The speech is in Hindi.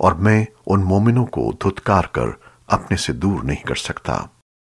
और मैं उन मोमिनों को धुतकार कर अपने से दूर नहीं कर सकता।